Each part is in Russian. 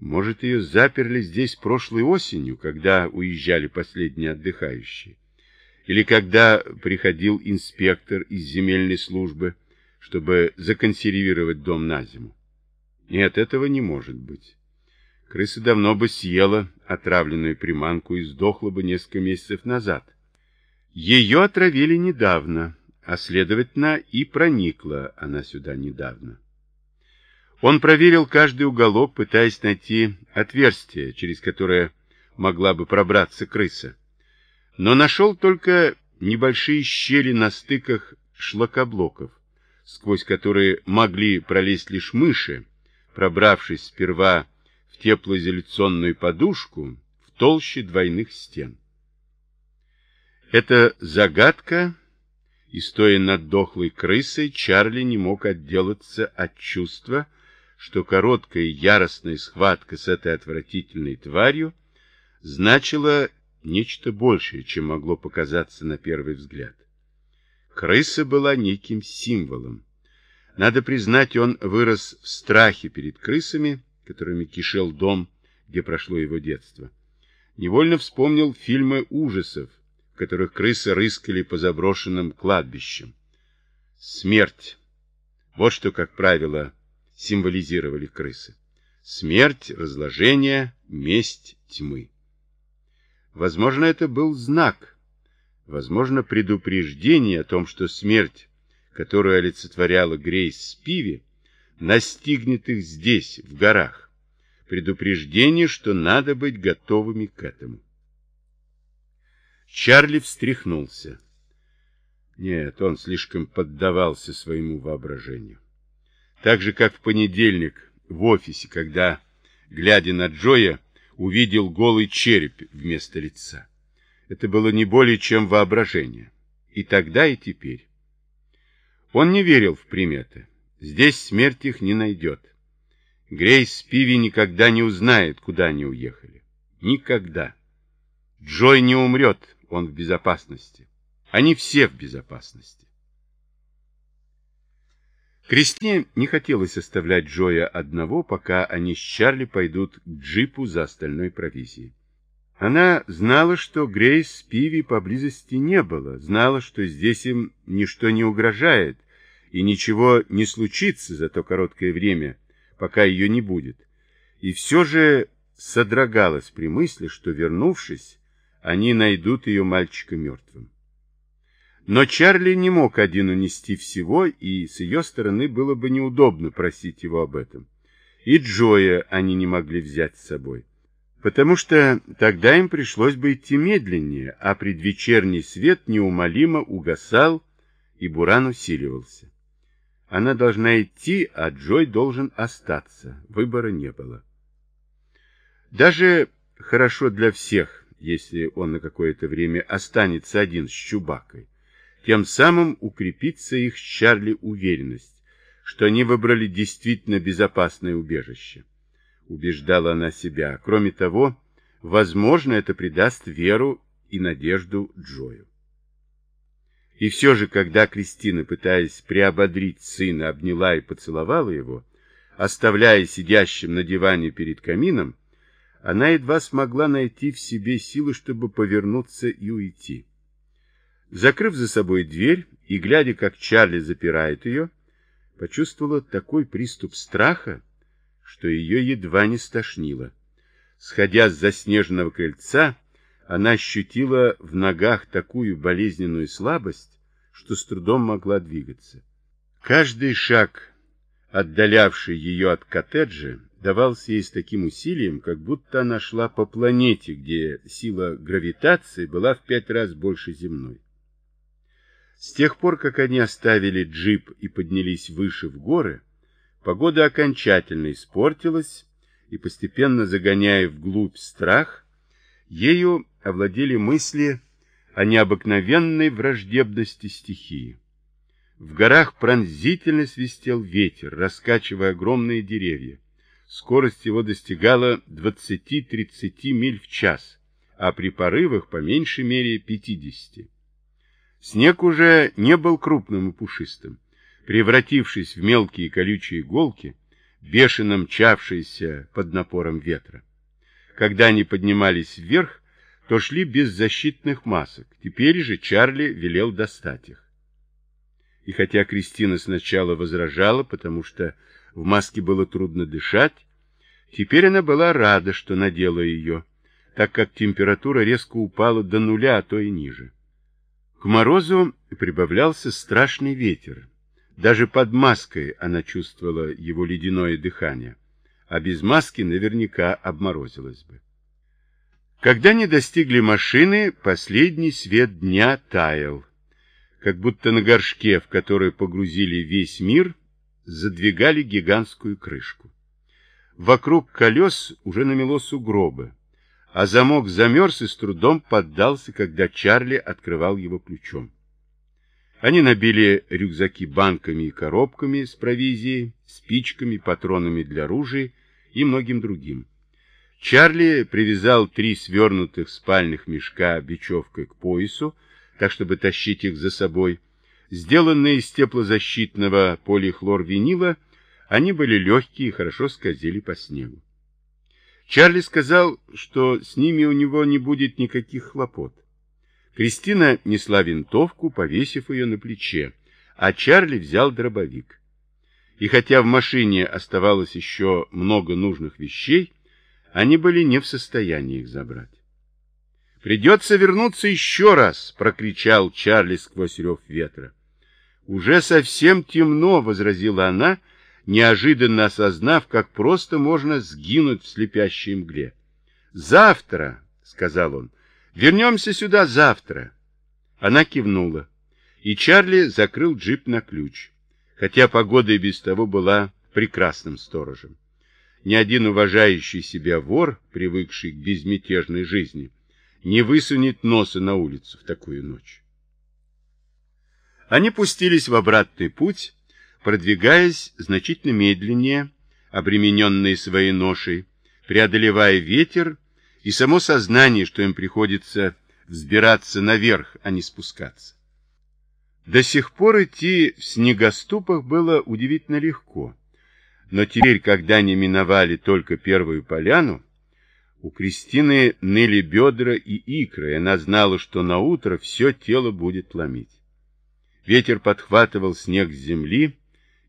Может, ее заперли здесь прошлой осенью, когда уезжали последние отдыхающие? Или когда приходил инспектор из земельной службы, чтобы законсервировать дом на зиму? Нет, этого не может быть. Крыса давно бы съела отравленную приманку и сдохла бы несколько месяцев назад. Ее отравили недавно, а, следовательно, и проникла она сюда недавно. Он проверил каждый уголок, пытаясь найти отверстие, через которое могла бы пробраться крыса. Но нашел только небольшие щели на стыках шлакоблоков, сквозь которые могли пролезть лишь мыши, пробравшись сперва в теплоизоляционную подушку в толще двойных стен. Эта загадка, и стоя над дохлой крысой, Чарли не мог отделаться от чувства, что короткая яростная схватка с этой отвратительной тварью значила нечто большее, чем могло показаться на первый взгляд. Крыса была неким символом. Надо признать, он вырос в страхе перед крысами, которыми кишел дом, где прошло его детство. Невольно вспомнил фильмы ужасов, в которых крысы рыскали по заброшенным кладбищам. Смерть. Вот что, как правило, символизировали крысы. Смерть, разложение, месть тьмы. Возможно, это был знак, возможно, предупреждение о том, что смерть, которую олицетворяла Грейс Спиви, настигнет их здесь, в горах. Предупреждение, что надо быть готовыми к этому. Чарли встряхнулся. Нет, он слишком поддавался своему воображению. Так же, как в понедельник в офисе, когда, глядя на Джоя, увидел голый череп вместо лица. Это было не более чем воображение. И тогда, и теперь. Он не верил в приметы. Здесь смерть их не найдет. Грейс Пиви никогда не узнает, куда они уехали. Никогда. Джой не умрет, он в безопасности. Они все в безопасности. Кристине не хотелось оставлять Джоя одного, пока они с Чарли пойдут к джипу за остальной провизией. Она знала, что Грейс Пиви поблизости не было, знала, что здесь им ничто не угрожает, и ничего не случится за то короткое время, пока ее не будет. И все же содрогалась при мысли, что, вернувшись, они найдут ее мальчика мертвым. Но Чарли не мог один унести всего, и с ее стороны было бы неудобно просить его об этом. И Джоя они не могли взять с собой. Потому что тогда им пришлось бы идти медленнее, а предвечерний свет неумолимо угасал, и буран усиливался. Она должна идти, а Джой должен остаться. Выбора не было. Даже хорошо для всех, если он на какое-то время останется один с Чубакой. Тем самым укрепится их Чарли уверенность, что они выбрали действительно безопасное убежище. Убеждала она себя. Кроме того, возможно, это придаст веру и надежду Джою. И все же, когда Кристина, пытаясь приободрить сына, обняла и поцеловала его, оставляя сидящим на диване перед камином, она едва смогла найти в себе силы, чтобы повернуться и уйти. Закрыв за собой дверь и глядя, как Чарли запирает ее, почувствовала такой приступ страха, что ее едва не стошнило. Сходя с заснеженного крыльца, она ощутила в ногах такую болезненную слабость, что с трудом могла двигаться. Каждый шаг, отдалявший ее от коттеджа, давался ей с таким усилием, как будто она шла по планете, где сила гравитации была в пять раз больше земной. С тех пор, как они оставили джип и поднялись выше в горы, погода окончательно испортилась, и постепенно загоняя вглубь страх, ею овладели мысли о необыкновенной враждебности стихии. В горах пронзительно свистел ветер, раскачивая огромные деревья. Скорость его достигала 20-30 миль в час, а при порывах по меньшей мере 50. Снег уже не был крупным и пушистым. Превратившись в мелкие колючие иголки, бешено мчавшиеся под напором ветра. Когда они поднимались вверх, то шли без защитных масок. Теперь же Чарли велел достать их. И хотя Кристина сначала возражала, потому что в маске было трудно дышать, теперь она была рада, что надела ее, так как температура резко упала до нуля, а то и ниже. К морозу прибавлялся страшный ветер. Даже под маской она чувствовала его ледяное дыхание, а без маски наверняка обморозилась бы. Когда они достигли машины, последний свет дня таял, как будто на горшке, в который погрузили весь мир, задвигали гигантскую крышку. Вокруг колес уже намело сугробы, а замок замерз и с трудом поддался, когда Чарли открывал его ключом. Они набили рюкзаки банками и коробками с провизией, спичками, патронами для ружей и многим другим. Чарли привязал три свернутых спальных мешка бечевкой к поясу, так чтобы тащить их за собой. Сделанные из теплозащитного полихлорвинила, они были легкие и хорошо скользили по снегу. Чарли сказал, что с ними у него не будет никаких хлопот. Кристина несла винтовку, повесив ее на плече, а Чарли взял дробовик. И хотя в машине оставалось еще много нужных вещей, они были не в состоянии их забрать. «Придется вернуться еще раз!» — прокричал Чарли сквозь рев ветра. «Уже совсем темно!» — возразила она, неожиданно осознав, как просто можно сгинуть в слепящей мгле. «Завтра!» — сказал он. «Вернемся сюда завтра!» Она кивнула, и Чарли закрыл джип на ключ, хотя погода и без того была прекрасным сторожем ни один уважающий себя вор, привыкший к безмятежной жизни, не высунет носа на улицу в такую ночь. Они пустились в обратный путь, продвигаясь значительно медленнее, обремененные своей ношей, преодолевая ветер и само сознание, что им приходится взбираться наверх, а не спускаться. До сих пор идти в снегоступах было удивительно легко. Но теперь, когда они миновали только первую поляну, у Кристины ныли бедра и икры, и она знала, что на утро все тело будет ломить. Ветер подхватывал снег с земли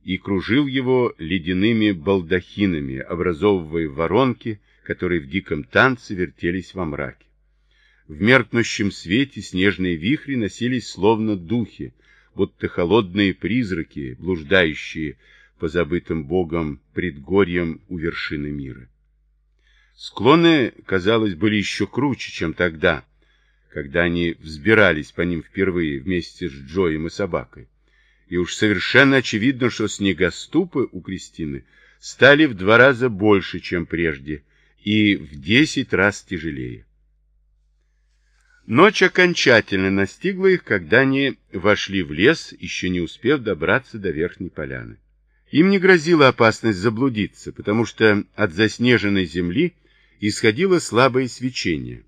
и кружил его ледяными балдахинами, образовывая воронки, которые в диком танце вертелись во мраке. В меркнущем свете снежные вихри носились словно духи, будто холодные призраки, блуждающие по забытым богом предгорьям у вершины мира. Склоны, казалось, были еще круче, чем тогда, когда они взбирались по ним впервые вместе с Джоем и собакой. И уж совершенно очевидно, что снегоступы у Кристины стали в два раза больше, чем прежде, и в десять раз тяжелее. Ночь окончательно настигла их, когда они вошли в лес, еще не успев добраться до верхней поляны. Им не грозила опасность заблудиться, потому что от заснеженной земли исходило слабое свечение,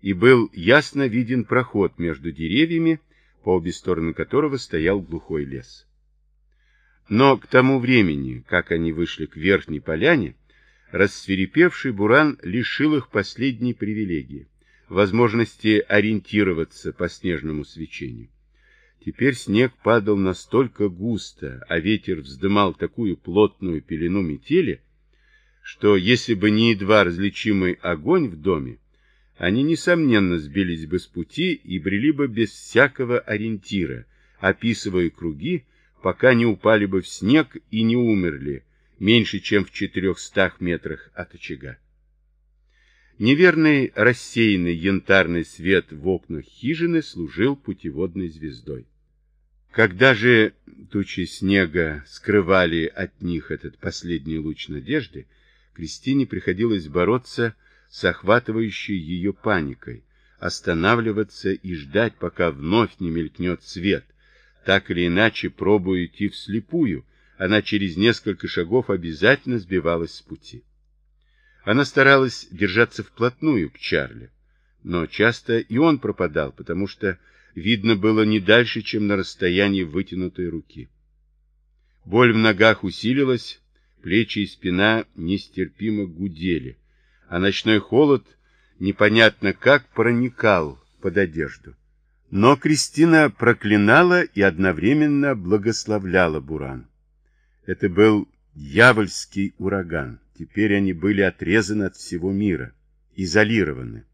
и был ясно виден проход между деревьями, по обе стороны которого стоял глухой лес. Но к тому времени, как они вышли к верхней поляне, рассверепевший буран лишил их последней привилегии – возможности ориентироваться по снежному свечению. Теперь снег падал настолько густо, а ветер вздымал такую плотную пелену метели, что если бы не едва различимый огонь в доме, они, несомненно, сбились бы с пути и брели бы без всякого ориентира, описывая круги, пока не упали бы в снег и не умерли, меньше, чем в четырехстах метрах от очага. Неверный рассеянный янтарный свет в окнах хижины служил путеводной звездой. Когда же тучи снега скрывали от них этот последний луч надежды, Кристине приходилось бороться с охватывающей ее паникой, останавливаться и ждать, пока вновь не мелькнет свет. Так или иначе, пробуя идти вслепую, она через несколько шагов обязательно сбивалась с пути. Она старалась держаться вплотную к Чарли, но часто и он пропадал, потому что видно было не дальше, чем на расстоянии вытянутой руки. Боль в ногах усилилась, Плечи и спина нестерпимо гудели, а ночной холод непонятно как проникал под одежду. Но Кристина проклинала и одновременно благословляла Буран. Это был дьявольский ураган. Теперь они были отрезаны от всего мира, изолированы.